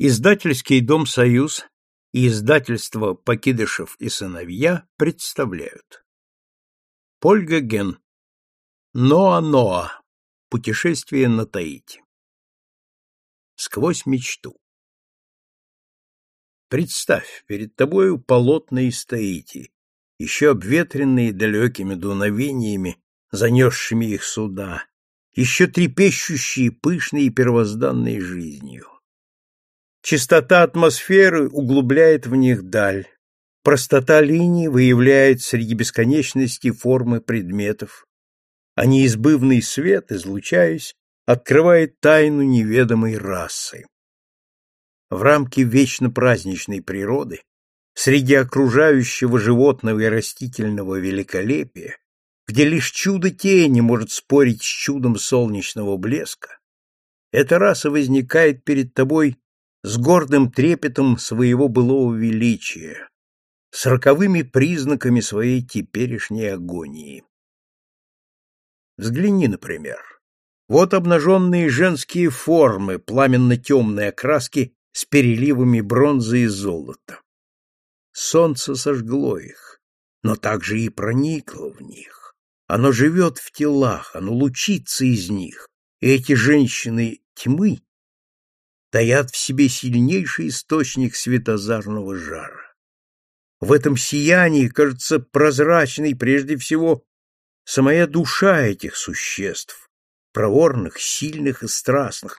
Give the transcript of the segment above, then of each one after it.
Издательский дом «Союз» и издательство «Покидышев и сыновья» представляют. Польга Ген. Ноа-Ноа. Путешествие на Таити. Сквозь мечту. Представь, перед тобою полотна из Таити, еще обветренные далекими дуновениями, занесшими их суда, еще трепещущие пышной и первозданной жизнью. Чистота атмосферы углубляет в них даль. Простота линий выявляет среди бесконечности формы предметов, а неизбывный свет, излучаясь, открывает тайну неведомой расы. В рамке вечно праздничной природы, среди окружающего животного и растительного великолепия, где лишь чудо тени может спорить с чудом солнечного блеска, эта раса возникает перед тобой с гордым трепетом своего былого величия, с роковыми признаками своей теперешней агонии. Взгляни, например. Вот обнаженные женские формы пламенно-темной окраски с переливами бронзы и золота. Солнце сожгло их, но также и проникло в них. Оно живет в телах, оно лучится из них, и эти женщины тьмы таят в себе сильнейший источник светозарного жара. В этом сиянии кажется прозрачной прежде всего самая душа этих существ, проворных, сильных и страстных,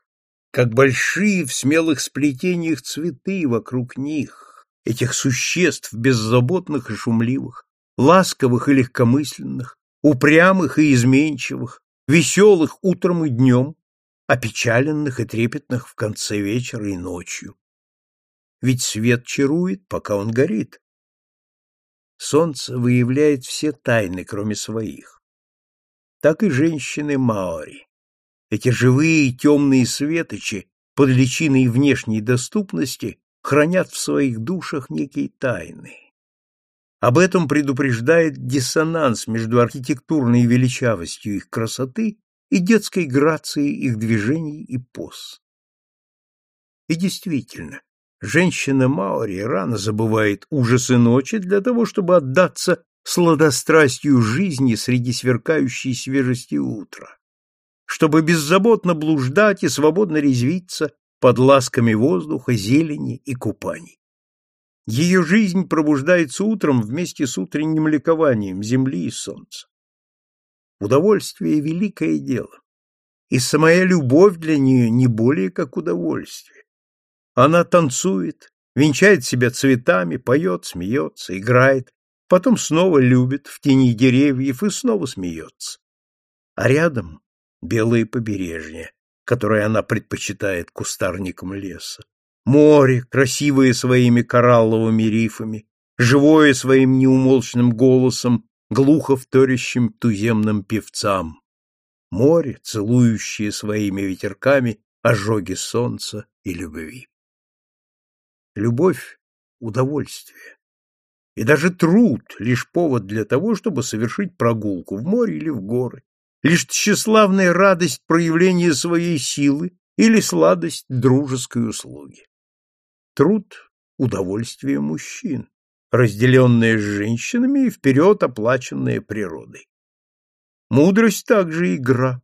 как большие в смелых сплетениях цветы вокруг них, этих существ беззаботных и шумливых, ласковых и легкомысленных, упрямых и изменчивых, веселых утром и днем, опечаленных и трепетных в конце вечера и ночью. Ведь свет чарует, пока он горит. Солнце выявляет все тайны, кроме своих. Так и женщины Маори. Эти живые темные светочи под личиной внешней доступности хранят в своих душах некие тайны. Об этом предупреждает диссонанс между архитектурной величавостью их красоты и детской грацией их движений и поз. И действительно, женщина Маори рано забывает ужасы ночи для того, чтобы отдаться сладострастию жизни среди сверкающей свежести утра, чтобы беззаботно блуждать и свободно резвиться под ласками воздуха, зелени и купаний. Ее жизнь пробуждается утром вместе с утренним ликованием земли и солнца. Удовольствие — великое дело, и самая любовь для нее не более как удовольствие. Она танцует, венчает себя цветами, поет, смеется, играет, потом снова любит в тени деревьев и снова смеется. А рядом белое побережье, которое она предпочитает кустарникам леса. Море, красивое своими коралловыми рифами, живое своим неумолчным голосом глухо вторящим туземным певцам. Море, целующее своими ветерками ожоги солнца и любви. Любовь — удовольствие. И даже труд — лишь повод для того, чтобы совершить прогулку в море или в горы, лишь тщеславная радость проявления своей силы или сладость дружеской услуги. Труд — удовольствие мужчин разделенная с женщинами и вперед оплаченная природой. Мудрость также игра.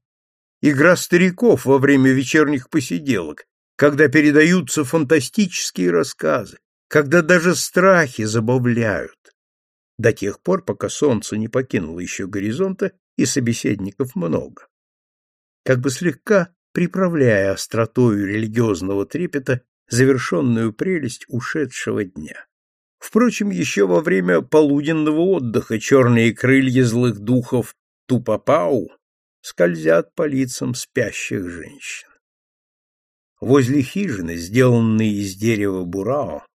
Игра стариков во время вечерних посиделок, когда передаются фантастические рассказы, когда даже страхи забавляют. До тех пор, пока солнце не покинуло еще горизонта, и собеседников много. Как бы слегка приправляя остротою религиозного трепета завершенную прелесть ушедшего дня. Впрочем, еще во время полуденного отдыха черные крылья злых духов Тупапау скользят по лицам спящих женщин. Возле хижины, сделанной из дерева бурао,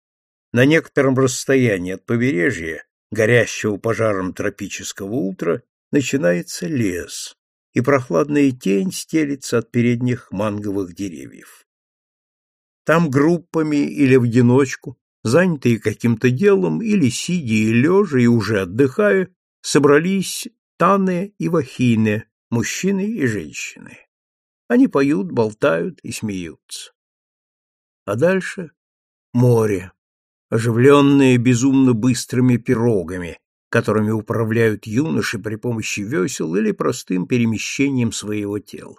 на некотором расстоянии от побережья, горящего пожаром тропического утра, начинается лес, и прохладная тень стелится от передних манговых деревьев. Там группами или в одиночку занятые каким-то делом или сидя и лежа и уже отдыхая, собрались Таны и Вахины, мужчины и женщины. Они поют, болтают и смеются. А дальше море, оживленное безумно быстрыми пирогами, которыми управляют юноши при помощи весел или простым перемещением своего тела.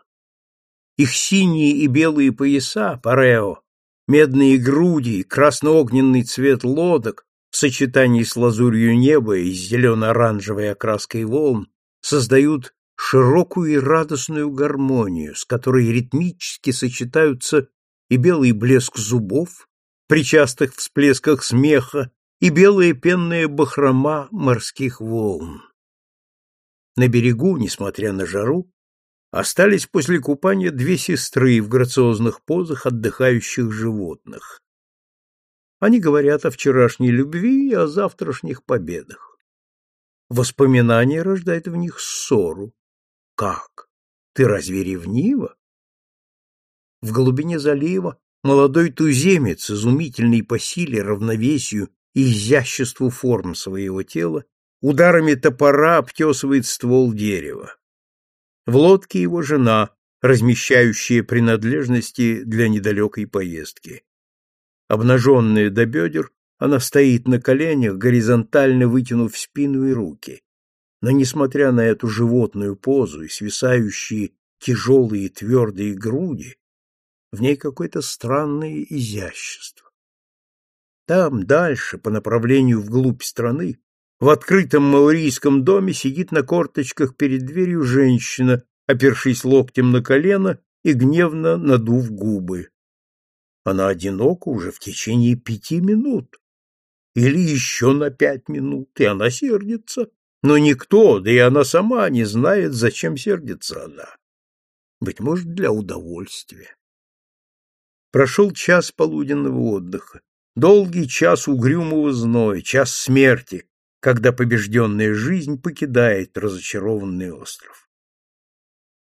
Их синие и белые пояса, парео, медные груди, красно-огненный цвет лодок в сочетании с лазурью неба и зелено-оранжевой окраской волн создают широкую и радостную гармонию, с которой ритмически сочетаются и белый блеск зубов, при частых всплесках смеха, и белая пенная бахрома морских волн. На берегу, несмотря на жару, остались после купания две сестры в грациозных позах отдыхающих животных. Они говорят о вчерашней любви и о завтрашних победах. Воспоминание рождает в них ссору. Как? Ты разве ревнива? В глубине залива молодой туземец, изумительный по силе, равновесию и изяществу форм своего тела, ударами топора обтесывает ствол дерева. В лодке его жена, размещающая принадлежности для недалекой поездки. Обнаженная до бедер, она стоит на коленях, горизонтально вытянув спину и руки. Но, несмотря на эту животную позу и свисающие тяжелые твердые груди, в ней какое-то странное изящество. Там, дальше, по направлению вглубь страны, в открытом маурийском доме сидит на корточках перед дверью женщина, опершись локтем на колено и гневно надув губы. Она одинока уже в течение пяти минут. Или еще на пять минут, и она сердится. Но никто, да и она сама, не знает, зачем сердится она. Быть может, для удовольствия. Прошел час полуденного отдыха. Долгий час угрюмого зноя, час смерти, когда побежденная жизнь покидает разочарованный остров.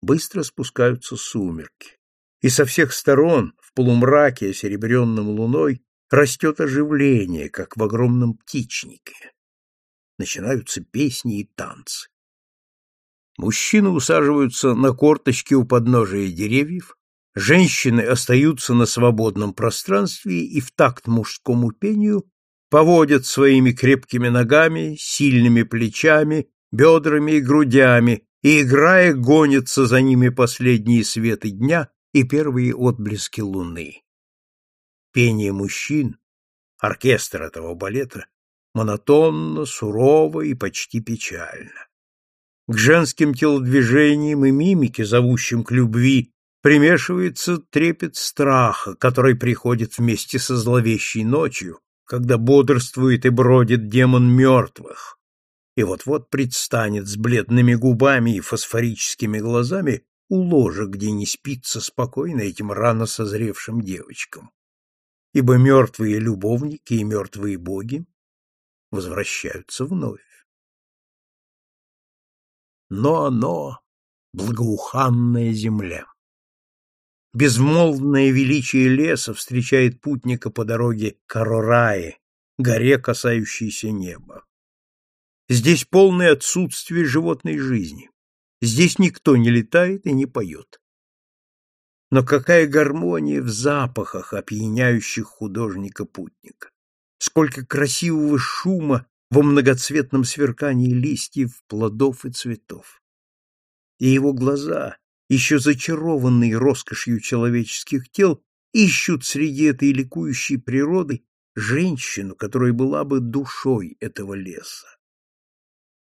Быстро спускаются сумерки, и со всех сторон, в полумраке, осеребренном луной, растет оживление, как в огромном птичнике. Начинаются песни и танцы. Мужчины усаживаются на корточки у подножия деревьев, Женщины остаются на свободном пространстве и в такт мужскому пению поводят своими крепкими ногами, сильными плечами, бедрами и грудями, и, играя, гонятся за ними последние светы дня и первые отблески луны. Пение мужчин, оркестр этого балета, монотонно, сурово и почти печально. К женским телодвижениям и мимике, зовущим к любви примешивается трепет страха, который приходит вместе со зловещей ночью, когда бодрствует и бродит демон мертвых, и вот-вот предстанет с бледными губами и фосфорическими глазами у ложа, где не спится спокойно этим рано созревшим девочкам. Ибо мертвые любовники и мертвые боги возвращаются вновь. Но оно — благоуханная земля. Безмолвное величие леса встречает путника по дороге к Арорае, горе, касающейся неба. Здесь полное отсутствие животной жизни. Здесь никто не летает и не поет. Но какая гармония в запахах, опьяняющих художника-путника! Сколько красивого шума во многоцветном сверкании листьев, плодов и цветов! И его глаза, еще зачарованные роскошью человеческих тел, ищут среди этой ликующей природы женщину, которая была бы душой этого леса.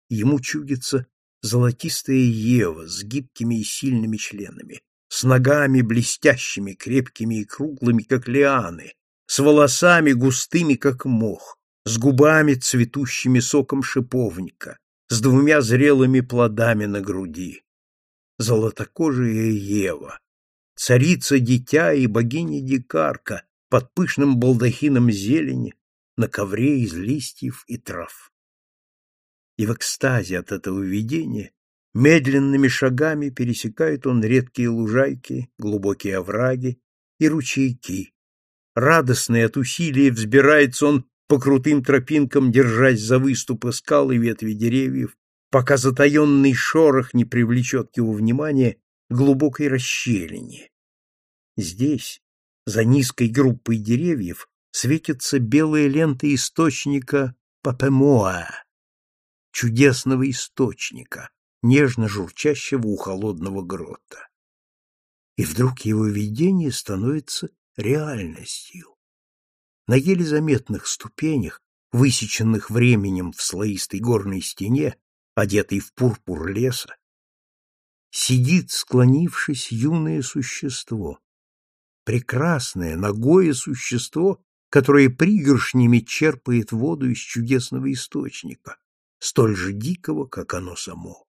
Ему чудится золотистая Ева с гибкими и сильными членами, с ногами блестящими, крепкими и круглыми, как лианы, с волосами густыми, как мох, с губами, цветущими соком шиповника, с двумя зрелыми плодами на груди золотокожая Ева, царица-дитя и богиня-дикарка под пышным балдахином зелени на ковре из листьев и трав. И в экстазе от этого видения медленными шагами пересекает он редкие лужайки, глубокие овраги и ручейки. Радостный от усилия взбирается он по крутым тропинкам, держась за выступы скал и ветви деревьев, пока затаенный шорох не привлечет его внимание глубокой расщелине. Здесь, За низкой группой деревьев светится белая лента источника Папемоа, чудесного источника, нежно журчащего у холодного грота. И вдруг его видение становится реальностью. На еле заметных ступенях, высеченных временем в слоистой горной стене, одетой в пурпур леса, сидит, склонившись, юное существо. Прекрасное, ногое существо, которое пригоршнями черпает воду из чудесного источника, столь же дикого, как оно само.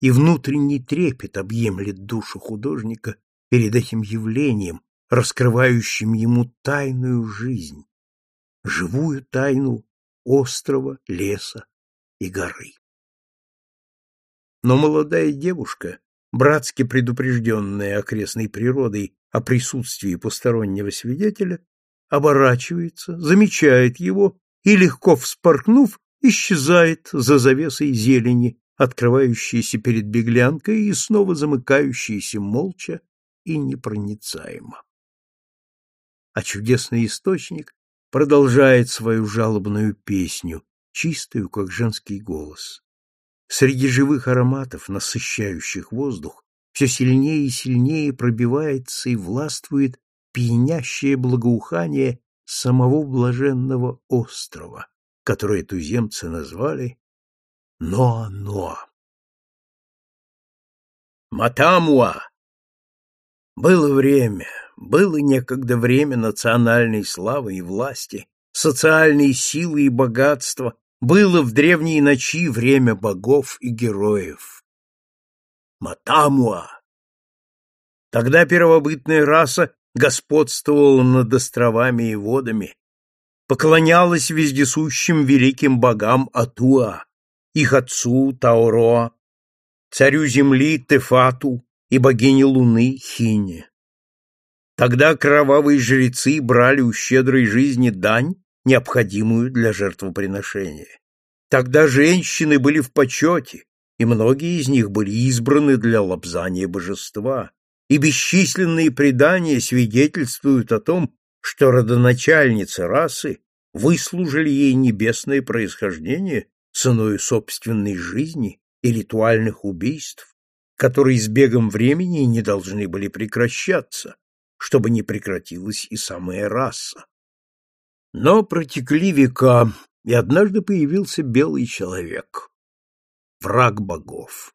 И внутренний трепет объемлет душу художника перед этим явлением, раскрывающим ему тайную жизнь, живую тайну острова, леса и горы. Но молодая девушка, братски предупрежденная окрестной природой о присутствии постороннего свидетеля, оборачивается, замечает его и, легко вспорхнув, исчезает за завесой зелени, открывающейся перед беглянкой и снова замыкающейся молча и непроницаемо. А чудесный источник продолжает свою жалобную песню, чистую, как женский голос. Среди живых ароматов, насыщающих воздух, все сильнее и сильнее пробивается и властвует пьянящее благоухание самого блаженного острова, которое туземцы назвали Ноа-Ноа. Матамуа! Было время, было некогда время национальной славы и власти, социальной силы и богатства, было в древние ночи время богов и героев. Матамуа! Тогда первобытная раса господствовала над островами и водами, поклонялась вездесущим великим богам Атуа, их отцу Тауроа, царю земли Тефату и богине луны Хине. Тогда кровавые жрецы брали у щедрой жизни дань, необходимую для жертвоприношения. Тогда женщины были в почете, и многие из них были избраны для лобзания божества, и бесчисленные предания свидетельствуют о том, что родоначальницы расы выслужили ей небесное происхождение ценой собственной жизни и ритуальных убийств, которые с бегом времени не должны были прекращаться, чтобы не прекратилась и самая раса. Но протекли века, и однажды появился белый человек, враг богов.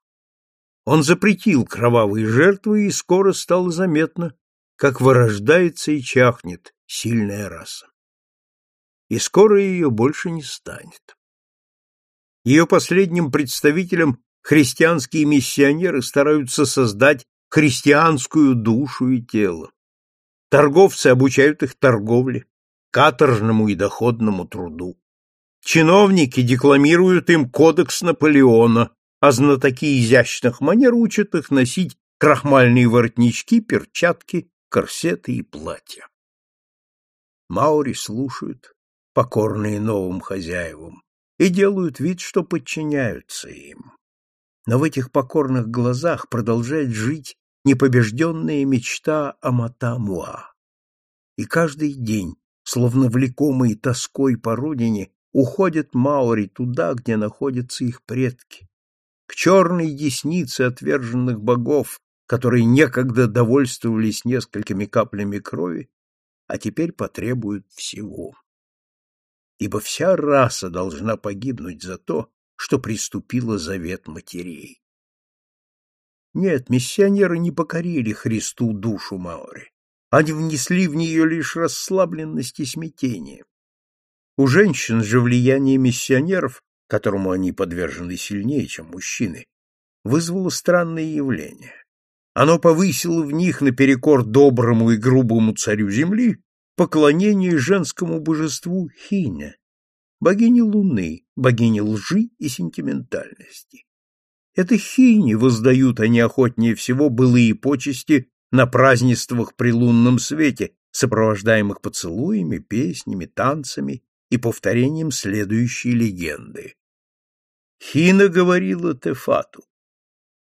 Он запретил кровавые жертвы, и скоро стало заметно, как вырождается и чахнет сильная раса. И скоро ее больше не станет. Ее последним представителем христианские миссионеры стараются создать христианскую душу и тело. Торговцы обучают их торговле, каторжному и доходному труду. Чиновники декламируют им кодекс Наполеона, а знатоки изящных манер учат их носить крахмальные воротнички, перчатки, корсеты и платья. Маури слушают, покорные новым хозяевам, и делают вид, что подчиняются им. Но в этих покорных глазах продолжает жить непобежденная мечта о Матамуа. И каждый день, словно влекомые тоской по родине, уходят маори туда, где находятся их предки, к черной деснице отверженных богов, которые некогда довольствовались несколькими каплями крови, а теперь потребуют всего. Ибо вся раса должна погибнуть за то, что приступила завет матерей. Нет, миссионеры не покорили Христу душу Маори. Они внесли в нее лишь расслабленность и смятение. У женщин же влияние миссионеров, которому они подвержены сильнее, чем мужчины, вызвало странное явление. Оно повысило в них наперекор доброму и грубому царю земли поклонение женскому божеству Хине, богине луны, богине лжи и сентиментальности. Это хини воздают они охотнее всего былые почести на празднествах при лунном свете, сопровождаемых поцелуями, песнями, танцами и повторением следующей легенды. Хина говорила Тефату,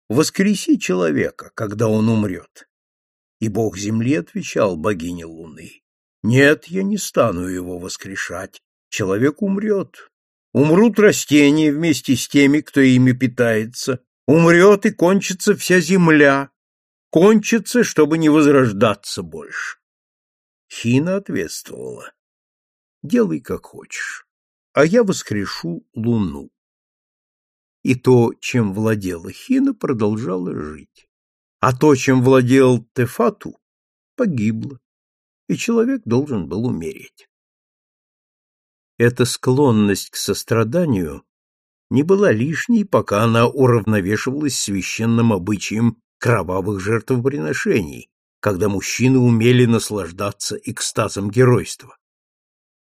«Воскреси человека, когда он умрет, И бог земли отвечал богине луны, «Нет, я не стану его воскрешать. Человек умрет. Умрут растения вместе с теми, кто ими питается. Умрет и кончится вся земля. Кончится, чтобы не возрождаться больше». Хина ответствовала, «Делай, как хочешь, а я воскрешу луну» и то, чем владела Хина, продолжало жить. А то, чем владел Тефату, погибло, и человек должен был умереть. Эта склонность к состраданию не была лишней, пока она уравновешивалась священным обычаем кровавых жертвоприношений, когда мужчины умели наслаждаться экстазом геройства.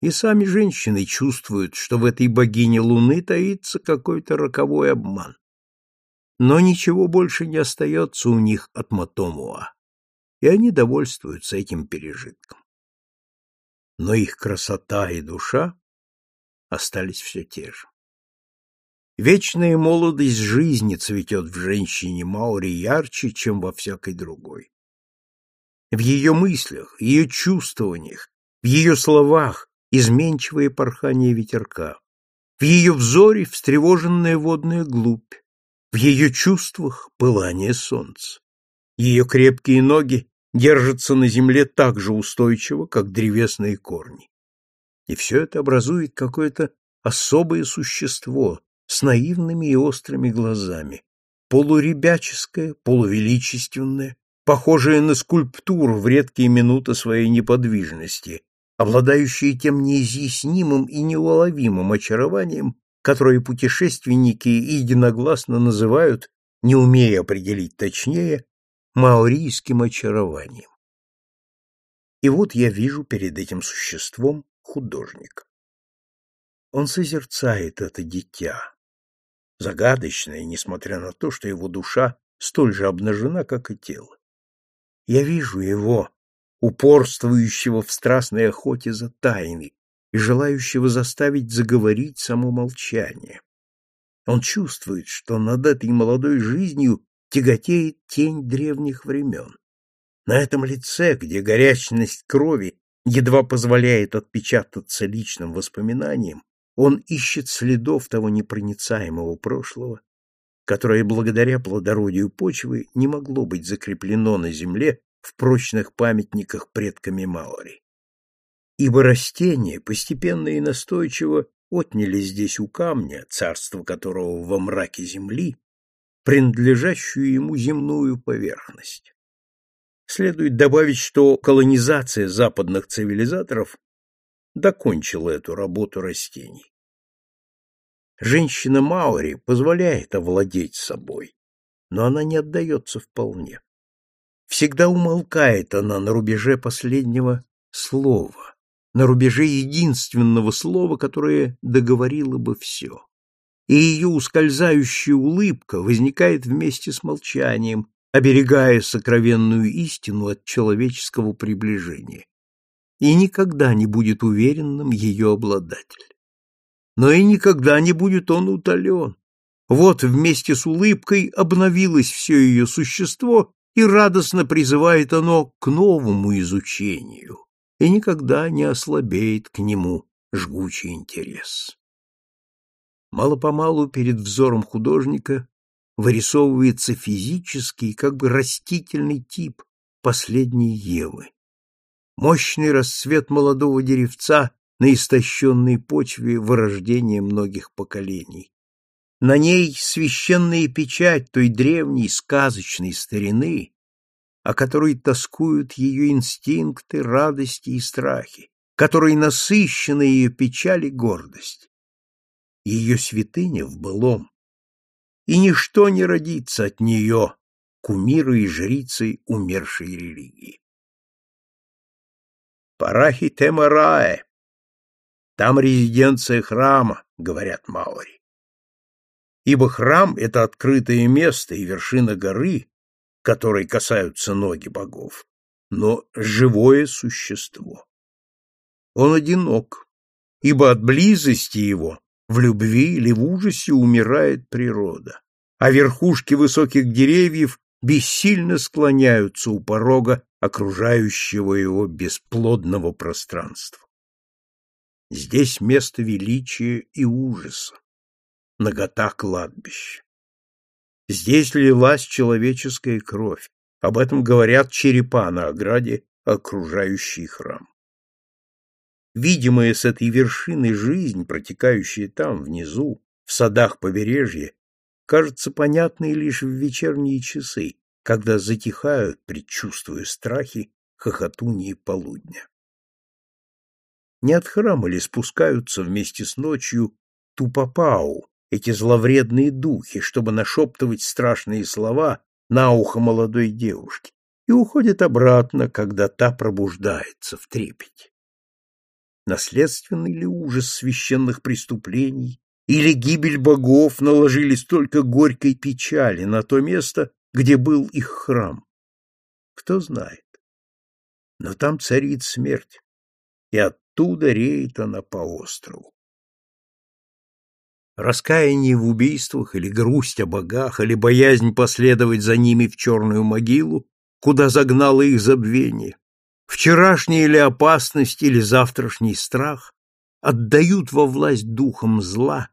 И сами женщины чувствуют, что в этой богине Луны таится какой-то роковой обман. Но ничего больше не остается у них от Матомуа, и они довольствуются этим пережитком. Но их красота и душа остались все те же. Вечная молодость жизни цветет в женщине Маури ярче, чем во всякой другой. В ее мыслях, ее чувствованиях, в ее словах изменчивое порхание ветерка, в ее взоре встревоженная водная глубь, в ее чувствах пылание солнца. Ее крепкие ноги держатся на земле так же устойчиво, как древесные корни. И все это образует какое-то особое существо с наивными и острыми глазами, полуребяческое, полувеличественное, похожее на скульптуру в редкие минуты своей неподвижности, обладающие тем неизъяснимым и неуловимым очарованием, которое путешественники единогласно называют, не умея определить точнее, маорийским очарованием. И вот я вижу перед этим существом художник. Он созерцает это дитя, загадочное, несмотря на то, что его душа столь же обнажена, как и тело. Я вижу его, упорствующего в страстной охоте за тайной и желающего заставить заговорить само молчание. Он чувствует, что над этой молодой жизнью тяготеет тень древних времен. На этом лице, где горячность крови едва позволяет отпечататься личным воспоминаниям, он ищет следов того непроницаемого прошлого, которое благодаря плодородию почвы не могло быть закреплено на земле в прочных памятниках предками Маори. Ибо растения постепенно и настойчиво отняли здесь у камня, царство которого во мраке земли, принадлежащую ему земную поверхность. Следует добавить, что колонизация западных цивилизаторов докончила эту работу растений. Женщина Маори позволяет овладеть собой, но она не отдается вполне. Всегда умолкает она на рубеже последнего слова, на рубеже единственного слова, которое договорило бы все. И ее ускользающая улыбка возникает вместе с молчанием, оберегая сокровенную истину от человеческого приближения. И никогда не будет уверенным ее обладатель. Но и никогда не будет он утолен. Вот вместе с улыбкой обновилось все ее существо, и радостно призывает оно к новому изучению, и никогда не ослабеет к нему жгучий интерес. Мало-помалу перед взором художника вырисовывается физический, как бы растительный тип последней Евы. Мощный расцвет молодого деревца на истощенной почве вырождения многих поколений. На ней священная печать той древней сказочной старины, о которой тоскуют ее инстинкты, радости и страхи, которой насыщена ее печаль и гордость. Ее святыня в былом, и ничто не родится от нее, кумиры и жрицы умершей религии. Парахи Темарае. Там резиденция храма, говорят маори ибо храм — это открытое место и вершина горы, которой касаются ноги богов, но живое существо. Он одинок, ибо от близости его в любви или в ужасе умирает природа, а верхушки высоких деревьев бессильно склоняются у порога окружающего его бесплодного пространства. Здесь место величия и ужаса, нагота кладбища. Здесь лилась человеческая кровь, об этом говорят черепа на ограде, окружающий храм. Видимая с этой вершины жизнь, протекающая там, внизу, в садах побережья, кажется понятной лишь в вечерние часы, когда затихают, предчувствуя страхи, хохотуньи полудня. Не от храма ли спускаются вместе с ночью тупопау, эти зловредные духи, чтобы нашептывать страшные слова на ухо молодой девушки, и уходят обратно, когда та пробуждается в трепете. Наследственный ли ужас священных преступлений или гибель богов наложили столько горькой печали на то место, где был их храм? Кто знает. Но там царит смерть, и оттуда реет она по острову. Раскаяние в убийствах или грусть о богах, или боязнь последовать за ними в черную могилу, куда загнало их забвение, вчерашняя ли опасность или завтрашний страх отдают во власть духом зла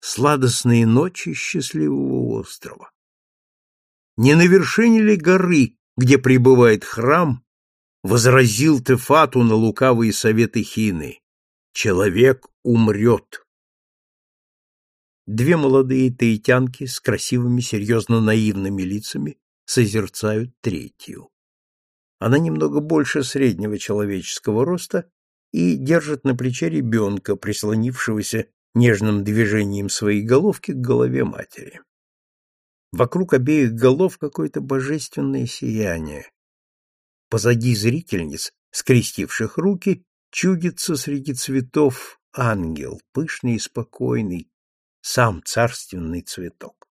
сладостные ночи счастливого острова. Не на вершине ли горы, где пребывает храм, возразил Тефату на лукавые советы Хины? Человек умрет. Две молодые таитянки с красивыми, серьезно наивными лицами созерцают третью. Она немного больше среднего человеческого роста и держит на плече ребенка, прислонившегося нежным движением своей головки к голове матери. Вокруг обеих голов какое-то божественное сияние. Позади зрительниц, скрестивших руки, чудится среди цветов ангел, пышный и спокойный, сам царственный цветок.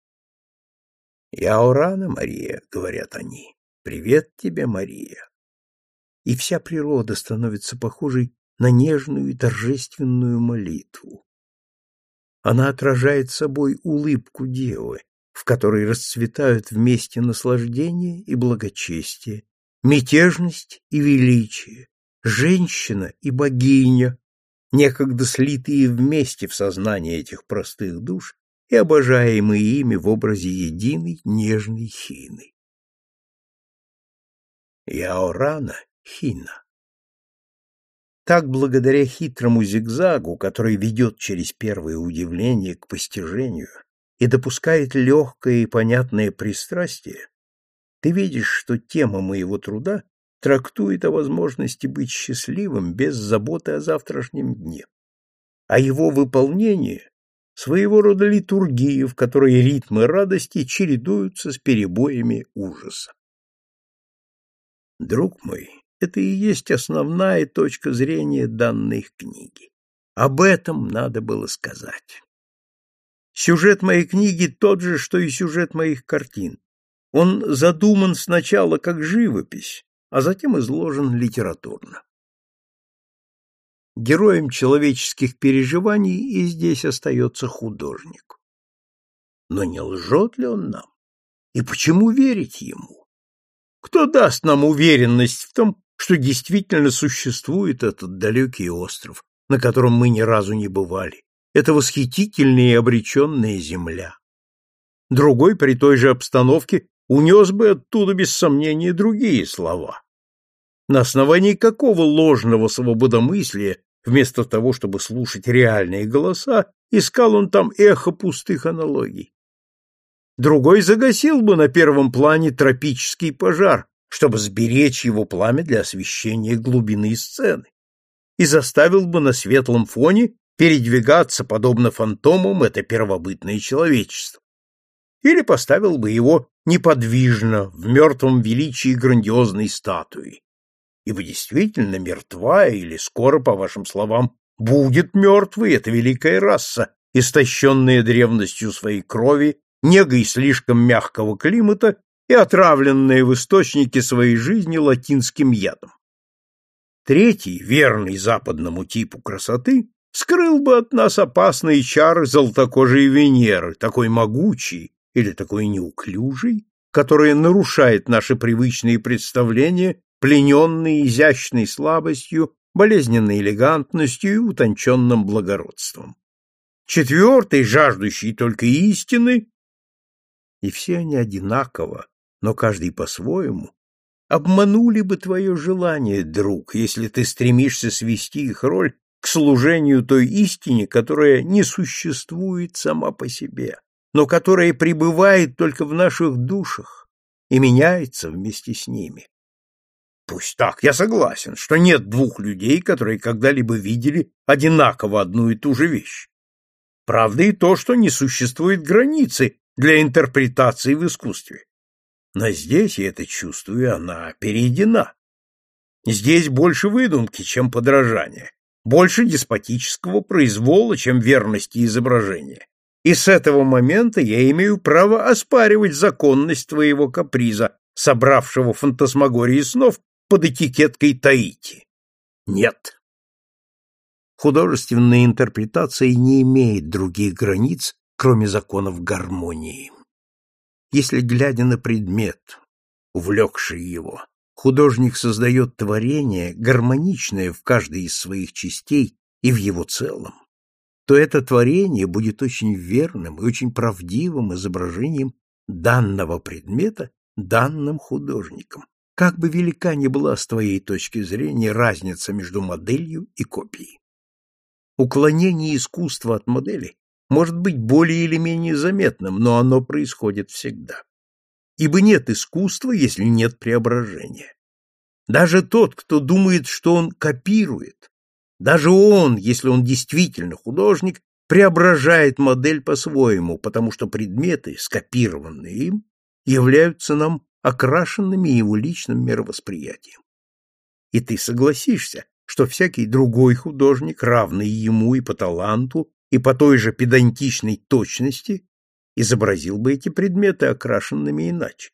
«Я Урана, Мария», — говорят они. «Привет тебе, Мария». И вся природа становится похожей на нежную и торжественную молитву. Она отражает собой улыбку девы, в которой расцветают вместе наслаждение и благочестие, мятежность и величие, женщина и богиня, некогда слитые вместе в сознании этих простых душ и обожаемые ими в образе единой нежной хины. Яорана Хина. Так, благодаря хитрому зигзагу, который ведет через первое удивление к постижению и допускает легкое и понятное пристрастие, ты видишь, что тема моего труда трактует о возможности быть счастливым без заботы о завтрашнем дне, а его выполнение — своего рода литургия, в которой ритмы радости чередуются с перебоями ужаса. Друг мой, это и есть основная точка зрения данной книги. Об этом надо было сказать. Сюжет моей книги тот же, что и сюжет моих картин. Он задуман сначала как живопись, а затем изложен литературно. Героем человеческих переживаний и здесь остается художник. Но не лжет ли он нам? И почему верить ему? Кто даст нам уверенность в том, что действительно существует этот далекий остров, на котором мы ни разу не бывали, эта восхитительная и обреченная земля? Другой при той же обстановке унес бы оттуда без сомнения другие слова. На основании какого ложного свободомыслия, вместо того, чтобы слушать реальные голоса, искал он там эхо пустых аналогий? Другой загасил бы на первом плане тропический пожар, чтобы сберечь его пламя для освещения глубины сцены, и заставил бы на светлом фоне передвигаться, подобно фантомам, это первобытное человечество. Или поставил бы его неподвижно в мертвом величии грандиозной статуи. Ибо действительно мертва или скоро, по вашим словам, будет мертвой эта великая раса, истощенная древностью своей крови, негой слишком мягкого климата и отравленная в источнике своей жизни латинским ядом. Третий, верный западному типу красоты, скрыл бы от нас опасные чары золотокожей Венеры, такой могучей или такой неуклюжей, которое нарушает наши привычные представления, плененные изящной слабостью, болезненной элегантностью и утонченным благородством. Четвертый, жаждущий только истины, и все они одинаково, но каждый по-своему, обманули бы твое желание, друг, если ты стремишься свести их роль к служению той истине, которая не существует сама по себе, но которая пребывает только в наших душах и меняется вместе с ними. Пусть так, я согласен, что нет двух людей, которые когда-либо видели одинаково одну и ту же вещь. Правда и то, что не существует границы для интерпретации в искусстве. Но здесь, я это чувствую, она перейдена. Здесь больше выдумки, чем подражания, больше деспотического произвола, чем верности изображения. И с этого момента я имею право оспаривать законность твоего каприза, собравшего фантасмагории снов под этикеткой Таити. Нет. Художественная интерпретация не имеет других границ, кроме законов гармонии. Если, глядя на предмет, увлекший его, художник создает творение, гармоничное в каждой из своих частей и в его целом, то это творение будет очень верным и очень правдивым изображением данного предмета данным художником. Как бы велика ни была с твоей точки зрения разница между моделью и копией. Уклонение искусства от модели может быть более или менее заметным, но оно происходит всегда. Ибо нет искусства, если нет преображения. Даже тот, кто думает, что он копирует, даже он, если он действительно художник, преображает модель по-своему, потому что предметы, скопированные им, являются нам окрашенными его личным мировосприятием. И ты согласишься, что всякий другой художник, равный ему и по таланту, и по той же педантичной точности изобразил бы эти предметы окрашенными иначе.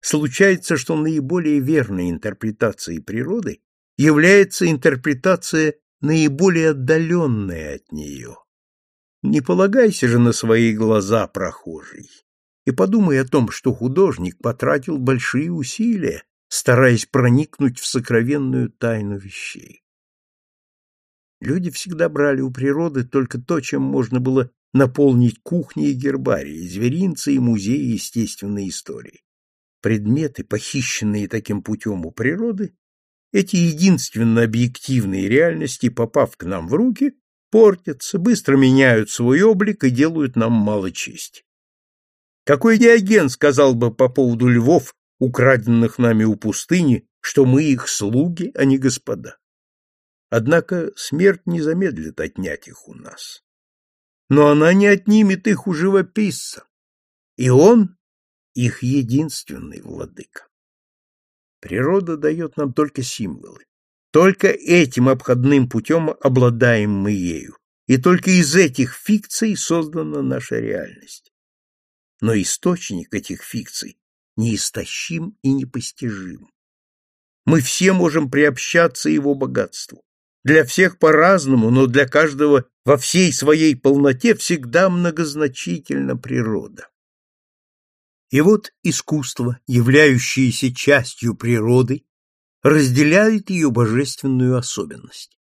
Случается, что наиболее верной интерпретацией природы является интерпретация наиболее отдаленная от нее. Не полагайся же на свои глаза прохожий и подумай о том, что художник потратил большие усилия, стараясь проникнуть в сокровенную тайну вещей. Люди всегда брали у природы только то, чем можно было наполнить кухни и гербарии, зверинцы и музеи естественной истории. Предметы, похищенные таким путем у природы, эти единственно объективные реальности, попав к нам в руки, портятся, быстро меняют свой облик и делают нам мало чести. Какой Диоген сказал бы по поводу львов, украденных нами у пустыни, что мы их слуги, а не господа? Однако смерть не замедлит отнять их у нас. Но она не отнимет их у живописца, и он их единственный владыка. Природа дает нам только символы. Только этим обходным путем обладаем мы ею, и только из этих фикций создана наша реальность. Но источник этих фикций неистощим и непостижим. Мы все можем приобщаться его богатству. Для всех по-разному, но для каждого во всей своей полноте всегда многозначительна природа. И вот искусство, являющееся частью природы, разделяет ее божественную особенность.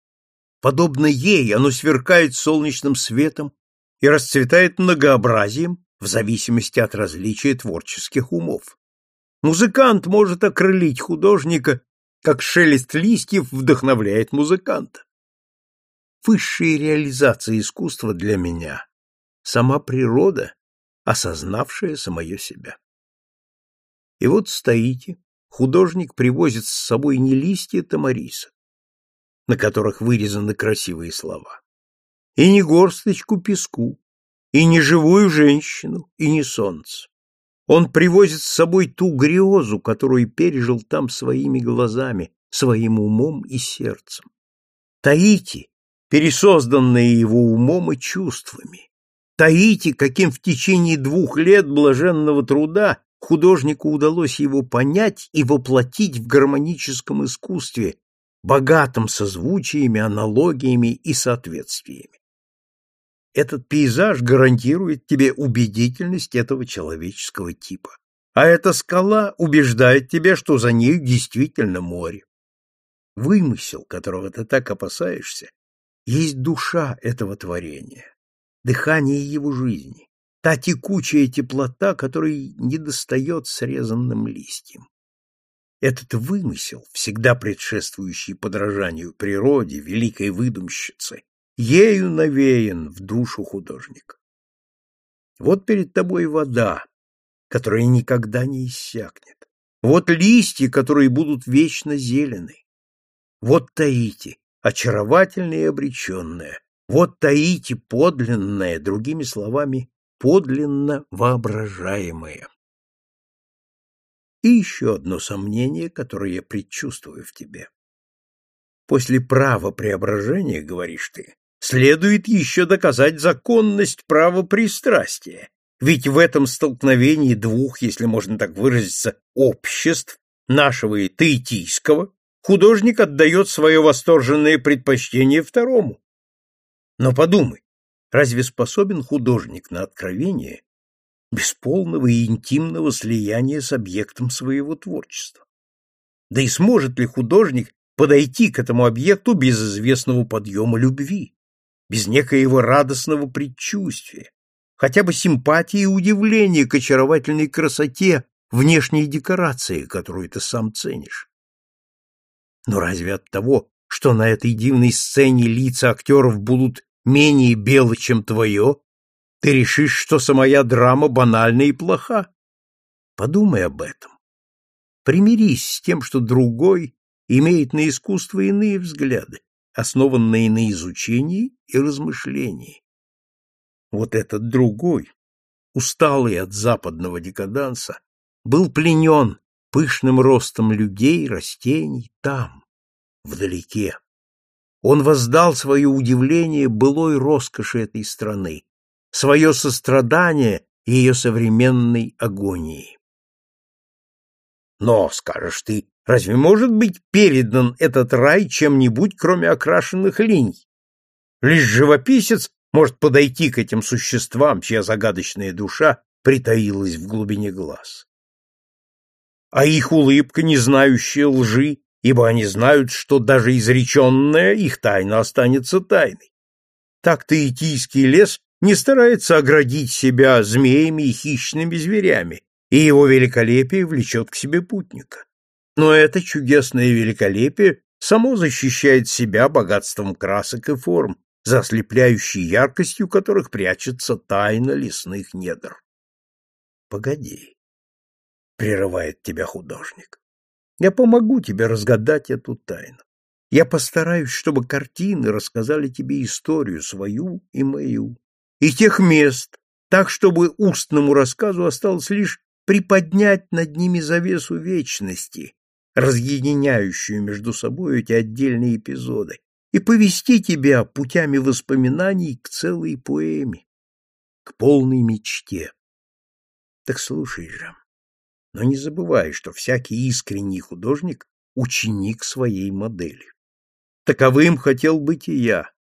Подобно ей оно сверкает солнечным светом и расцветает многообразием в зависимости от различия творческих умов. Музыкант может окрылить художника как шелест листьев вдохновляет музыканта. Высшая реализация искусства для меня — сама природа, осознавшая самое себя. И вот стоите, художник привозит с собой не листья тамариса, на которых вырезаны красивые слова, и не горсточку песку, и не живую женщину, и не солнце. Он привозит с собой ту грезу, которую пережил там своими глазами, своим умом и сердцем. Таити, пересозданное его умом и чувствами. Таити, каким в течение двух лет блаженного труда художнику удалось его понять и воплотить в гармоническом искусстве, богатом созвучиями, аналогиями и соответствиями. Этот пейзаж гарантирует тебе убедительность этого человеческого типа. а эта скала убеждает тебя, что за ней действительно море. Вымысел, которого ты так опасаешься, есть душа этого творения, дыхание его жизни, та текучая теплота, которой недостает срезанным листьям. Этот вымысел, всегда предшествующий подражанию природе, великой выдумщице, ею навеян в душу художника. Вот перед тобой вода, которая никогда не иссякнет. Вот листья, которые будут вечно зелены. Вот Таити, очаровательное и обреченное. Вот Таити, подлинное, другими словами, подлинно воображаемое. И еще одно сомнение, которое я предчувствую в тебе. После права преображения, говоришь ты, следует еще доказать законность права пристрастия, ведь в этом столкновении двух, если можно так выразиться, обществ, нашего и таитийского, художник отдает свое восторженное предпочтение второму. Но подумай, разве способен художник на откровение без полного и интимного слияния с объектом своего творчества? Да и сможет ли художник подойти к этому объекту без известного подъема любви, без некоего радостного предчувствия, хотя бы симпатии и удивления к очаровательной красоте внешней декорации, которую ты сам ценишь. Но разве от того, что на этой дивной сцене лица актеров будут менее белы, чем твое, ты решишь, что самая драма банальна и плоха? Подумай об этом. Примирись с тем, что другой имеет на искусство иные взгляды, основанные на изучении и размышлении. Вот этот другой, усталый от западного декаданса, был пленен пышным ростом людей, растений там, вдалеке. Он воздал свое удивление былой роскоши этой страны, свое сострадание ее современной агонии. Но, скажешь ты, разве может быть передан этот рай чем-нибудь, кроме окрашенных линий? Лишь живописец может подойти к этим существам, чья загадочная душа притаилась в глубине глаз. А их улыбка, не знающая лжи, ибо они знают, что даже изреченная их тайна останется тайной. Так таитийский лес не старается оградить себя змеями и хищными зверями, и его великолепие влечет к себе путника. Но это чудесное великолепие само защищает себя богатством красок и форм, за ослепляющей яркостью которых прячется тайна лесных недр. Погоди, прерывает тебя художник. Я помогу тебе разгадать эту тайну. Я постараюсь, чтобы картины рассказали тебе историю свою и мою, и тех мест, так, чтобы устному рассказу осталось лишь приподнять над ними завесу вечности, разъединяющую между собой эти отдельные эпизоды, и повести тебя путями воспоминаний к целой поэме, к полной мечте. Так слушай же, но не забывай, что всякий искренний художник — ученик своей модели. Таковым хотел быть и я.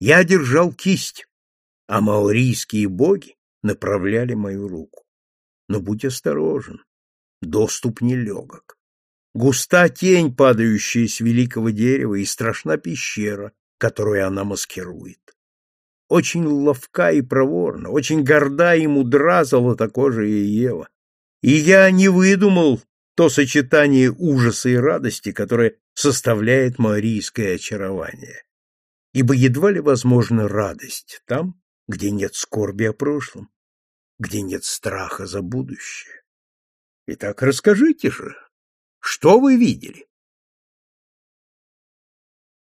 Я держал кисть, а маорийские боги направляли мою руку. Но будь осторожен, доступ нелегок. Густа тень, падающая с великого дерева, и страшна пещера, которую она маскирует. Очень ловка и проворна, очень горда и мудра золотокожая Ева. И я не выдумал то сочетание ужаса и радости, которое составляет марийское очарование. Ибо едва ли возможна радость там, где нет скорби о прошлом, где нет страха за будущее. Итак, расскажите же, что вы видели?